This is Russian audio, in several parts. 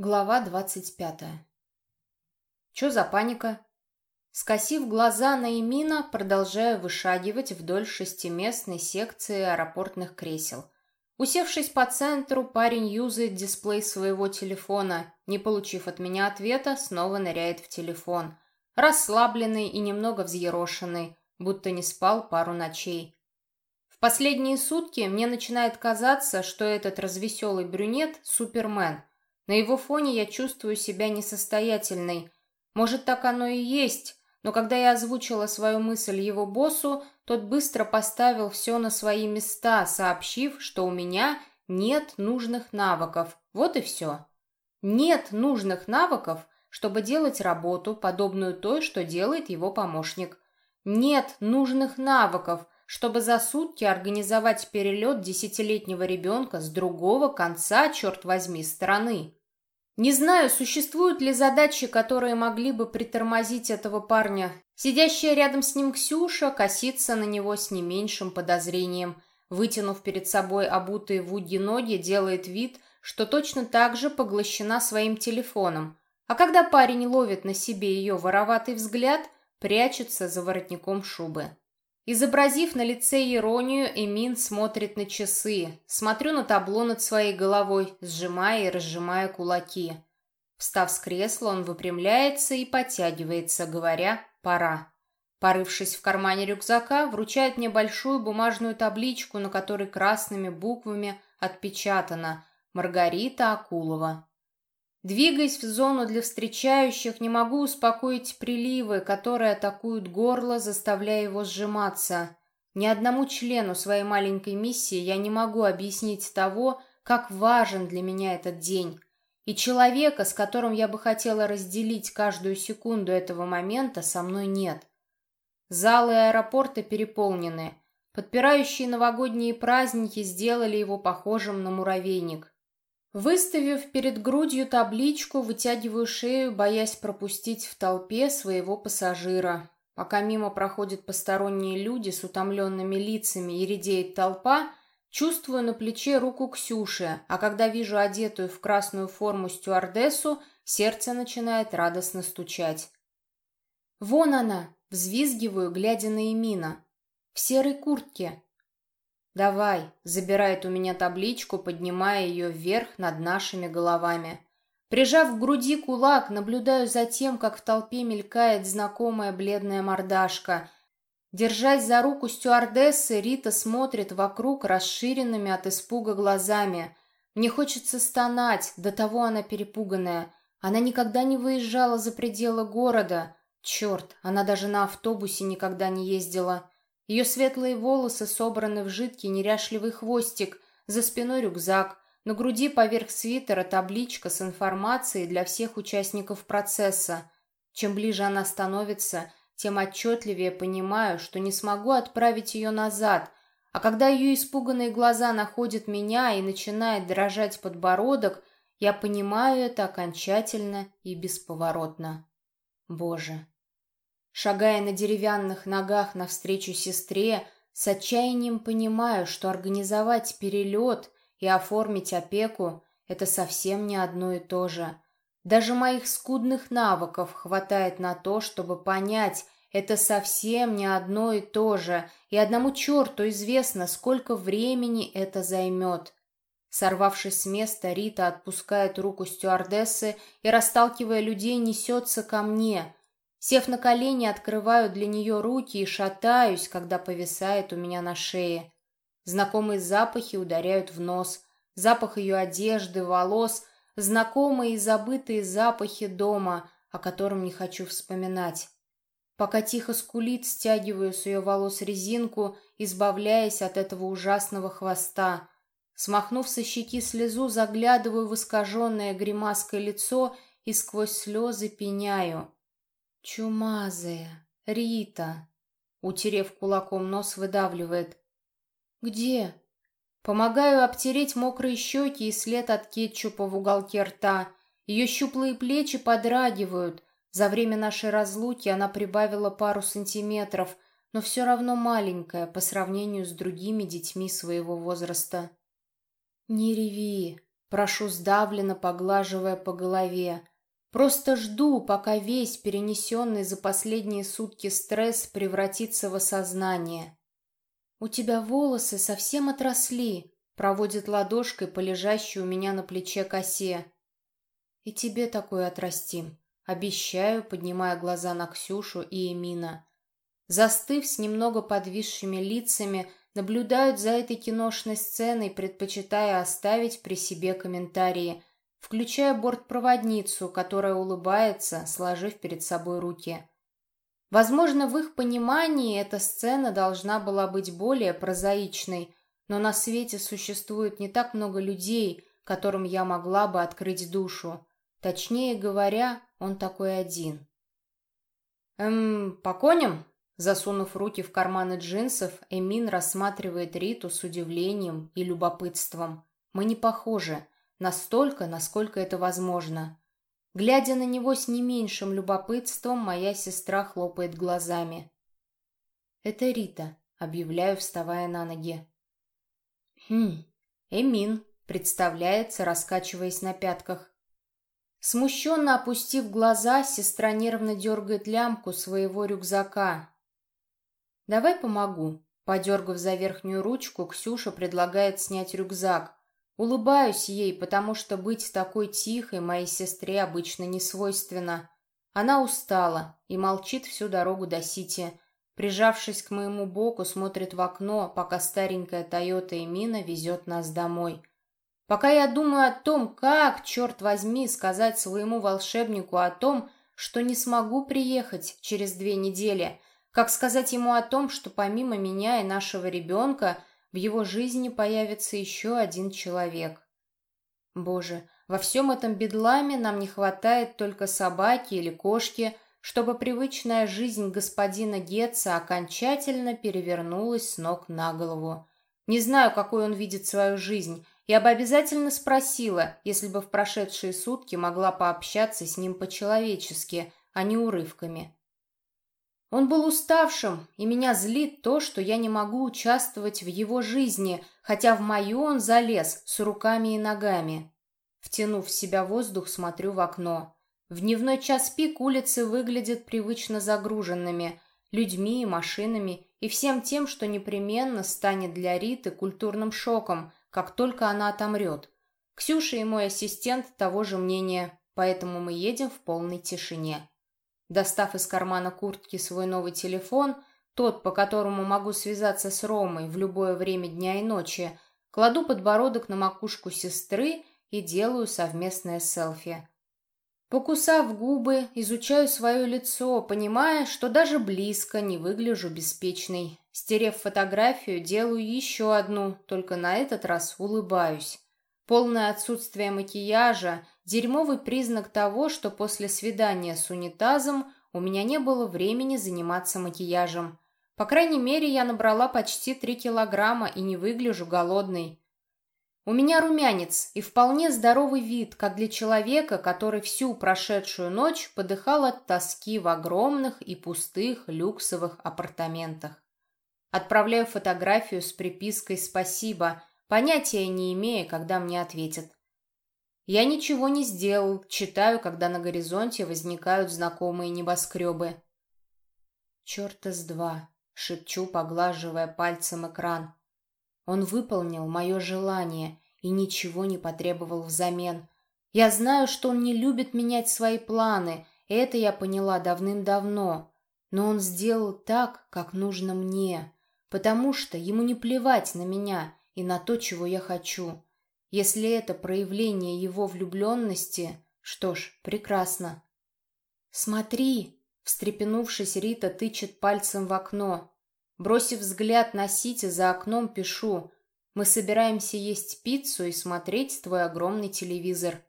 Глава двадцать пятая. Чё за паника? Скосив глаза на Эмина, продолжаю вышагивать вдоль шестиместной секции аэропортных кресел. Усевшись по центру, парень юзает дисплей своего телефона. Не получив от меня ответа, снова ныряет в телефон. Расслабленный и немного взъерошенный, будто не спал пару ночей. В последние сутки мне начинает казаться, что этот развеселый брюнет — супермен — на его фоне я чувствую себя несостоятельной. Может, так оно и есть, но когда я озвучила свою мысль его боссу, тот быстро поставил все на свои места, сообщив, что у меня нет нужных навыков. Вот и все. Нет нужных навыков, чтобы делать работу, подобную той, что делает его помощник. Нет нужных навыков, чтобы за сутки организовать перелет десятилетнего ребенка с другого конца, черт возьми, страны. Не знаю, существуют ли задачи, которые могли бы притормозить этого парня. Сидящая рядом с ним Ксюша косится на него с не меньшим подозрением. Вытянув перед собой обутые вуди ноги, делает вид, что точно так же поглощена своим телефоном. А когда парень ловит на себе ее вороватый взгляд, прячется за воротником шубы. Изобразив на лице иронию, Эмин смотрит на часы. Смотрю на табло над своей головой, сжимая и разжимая кулаки. Встав с кресла, он выпрямляется и подтягивается, говоря «пора». Порывшись в кармане рюкзака, вручает мне большую бумажную табличку, на которой красными буквами отпечатано «Маргарита Акулова». Двигаясь в зону для встречающих, не могу успокоить приливы, которые атакуют горло, заставляя его сжиматься. Ни одному члену своей маленькой миссии я не могу объяснить того, как важен для меня этот день. И человека, с которым я бы хотела разделить каждую секунду этого момента, со мной нет. Залы аэропорта переполнены. Подпирающие новогодние праздники сделали его похожим на муравейник. Выставив перед грудью табличку, вытягиваю шею, боясь пропустить в толпе своего пассажира. Пока мимо проходят посторонние люди с утомленными лицами и редеет толпа, чувствую на плече руку Ксюши, а когда вижу одетую в красную форму стюардессу, сердце начинает радостно стучать. «Вон она!» — взвизгиваю, глядя на Эмина. «В серой куртке!» «Давай», — забирает у меня табличку, поднимая ее вверх над нашими головами. Прижав к груди кулак, наблюдаю за тем, как в толпе мелькает знакомая бледная мордашка. Держась за руку стюардессы, Рита смотрит вокруг расширенными от испуга глазами. Мне хочется стонать, до того она перепуганная. Она никогда не выезжала за пределы города. Черт, она даже на автобусе никогда не ездила. Ее светлые волосы собраны в жидкий неряшливый хвостик, за спиной рюкзак, на груди поверх свитера табличка с информацией для всех участников процесса. Чем ближе она становится, тем отчетливее понимаю, что не смогу отправить ее назад, а когда ее испуганные глаза находят меня и начинает дрожать подбородок, я понимаю это окончательно и бесповоротно. Боже, Шагая на деревянных ногах навстречу сестре, с отчаянием понимаю, что организовать перелет и оформить опеку — это совсем не одно и то же. Даже моих скудных навыков хватает на то, чтобы понять, это совсем не одно и то же, и одному черту известно, сколько времени это займет. Сорвавшись с места, Рита отпускает руку стюардессы и, расталкивая людей, несется ко мне — Сев на колени, открываю для нее руки и шатаюсь, когда повисает у меня на шее. Знакомые запахи ударяют в нос. Запах ее одежды, волос, знакомые и забытые запахи дома, о котором не хочу вспоминать. Пока тихо скулит, стягиваю с ее волос резинку, избавляясь от этого ужасного хвоста. Смахнув со щеки слезу, заглядываю в искаженное гримаской лицо и сквозь слезы пеняю. «Чумазая! Рита!» Утерев кулаком нос, выдавливает. «Где?» Помогаю обтереть мокрые щеки и след от кетчупа в уголке рта. Ее щуплые плечи подрагивают. За время нашей разлуки она прибавила пару сантиметров, но все равно маленькая по сравнению с другими детьми своего возраста. «Не реви!» Прошу сдавленно, поглаживая по голове. Просто жду, пока весь перенесенный за последние сутки стресс превратится в осознание. «У тебя волосы совсем отросли», — проводит ладошкой по лежащей у меня на плече косе. «И тебе такое отрастим», — обещаю, поднимая глаза на Ксюшу и Эмина. Застыв с немного подвисшими лицами, наблюдают за этой киношной сценой, предпочитая оставить при себе комментарии, включая бортпроводницу, которая улыбается, сложив перед собой руки. Возможно, в их понимании эта сцена должна была быть более прозаичной, но на свете существует не так много людей, которым я могла бы открыть душу. Точнее говоря, он такой один. «Эм, по коням?» Засунув руки в карманы джинсов, Эмин рассматривает Риту с удивлением и любопытством. Мы не похожи, настолько, насколько это возможно. Глядя на него с не меньшим любопытством, моя сестра хлопает глазами. «Это Рита», — объявляю, вставая на ноги. «Хм, Эмин», — представляется, раскачиваясь на пятках. Смущенно опустив глаза, сестра нервно дергает лямку своего рюкзака, «Давай помогу». Подергав за верхнюю ручку, Ксюша предлагает снять рюкзак. Улыбаюсь ей, потому что быть такой тихой моей сестре обычно не свойственно. Она устала и молчит всю дорогу до Сити. Прижавшись к моему боку, смотрит в окно, пока старенькая Тойота Эмина везет нас домой. Пока я думаю о том, как, черт возьми, сказать своему волшебнику о том, что не смогу приехать через две недели – как сказать ему о том, что помимо меня и нашего ребенка в его жизни появится еще один человек? Боже, во всем этом бедламе нам не хватает только собаки или кошки, чтобы привычная жизнь господина Гетца окончательно перевернулась с ног на голову. Не знаю, какой он видит свою жизнь. Я бы обязательно спросила, если бы в прошедшие сутки могла пообщаться с ним по-человечески, а не урывками. Он был уставшим, и меня злит то, что я не могу участвовать в его жизни, хотя в мою он залез с руками и ногами. Втянув в себя воздух, смотрю в окно. В дневной час пик улицы выглядят привычно загруженными людьми и машинами и всем тем, что непременно станет для Риты культурным шоком, как только она отомрет. Ксюша и мой ассистент того же мнения, поэтому мы едем в полной тишине. Достав из кармана куртки свой новый телефон, тот, по которому могу связаться с Ромой в любое время дня и ночи, кладу подбородок на макушку сестры и делаю совместное селфи. Покусав губы, изучаю свое лицо, понимая, что даже близко не выгляжу беспечной. Стерев фотографию, делаю еще одну, только на этот раз улыбаюсь. Полное отсутствие макияжа – дерьмовый признак того, что после свидания с унитазом у меня не было времени заниматься макияжем. По крайней мере, я набрала почти три килограмма и не выгляжу голодной. У меня румянец и вполне здоровый вид, как для человека, который всю прошедшую ночь подыхал от тоски в огромных и пустых люксовых апартаментах. Отправляю фотографию с припиской «Спасибо», понятия не имея, когда мне ответят. Я ничего не сделал, читаю, когда на горизонте возникают знакомые небоскребы. «Черта с два», — шепчу, поглаживая пальцем экран. Он выполнил мое желание и ничего не потребовал взамен. Я знаю, что он не любит менять свои планы, это я поняла давным-давно. Но он сделал так, как нужно мне, потому что ему не плевать на меня, и на то, чего я хочу. Если это проявление его влюбленности, что ж, прекрасно. «Смотри!» — встрепенувшись, Рита тычет пальцем в окно. Бросив взгляд на Сити, за окном пишу. «Мы собираемся есть пиццу и смотреть твой огромный телевизор».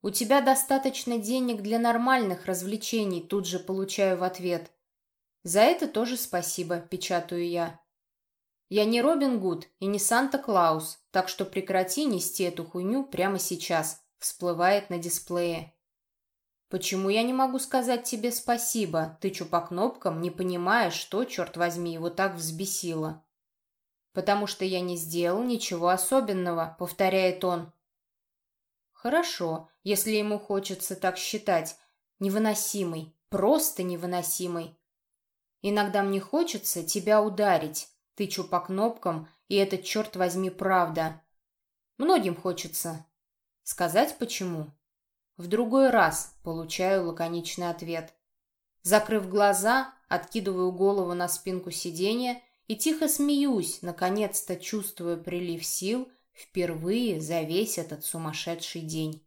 «У тебя достаточно денег для нормальных развлечений», тут же получаю в ответ. «За это тоже спасибо», — печатаю я. Я не Робин Гуд и не Санта-Клаус, так что прекрати нести эту хуйню прямо сейчас. Всплывает на дисплее. Почему я не могу сказать тебе спасибо? Тычу по кнопкам, не понимая, что, черт возьми, его так взбесило. Потому что я не сделал ничего особенного, повторяет он. Хорошо, если ему хочется так считать. Невыносимый, просто невыносимый. Иногда мне хочется тебя ударить. Тычу по кнопкам, и это, черт возьми, правда. Многим хочется. Сказать почему? В другой раз получаю лаконичный ответ. Закрыв глаза, откидываю голову на спинку сиденья и тихо смеюсь, наконец-то чувствуя прилив сил впервые за весь этот сумасшедший день.